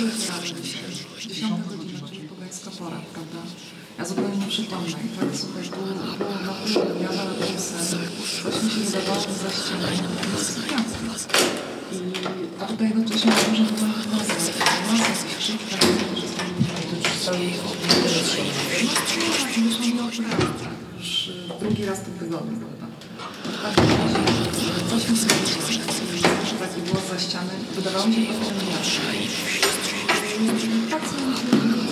Dziesiąta pora, prawda? Ja zupełnie nieprzytomna i tak, słuchaj, było, było na górze, ja na razie sen. Coś mi się wydawało, że zaścianę, to jest jasne. I, a tutaj jednocześnie może była masa, masa skrzywka, że zostało jej obniżyć. Drugi raz w tym tygodniu, prawda? W każdym razie coś mi się ściany, wydawało mi się to ciemniejsze. Pacjent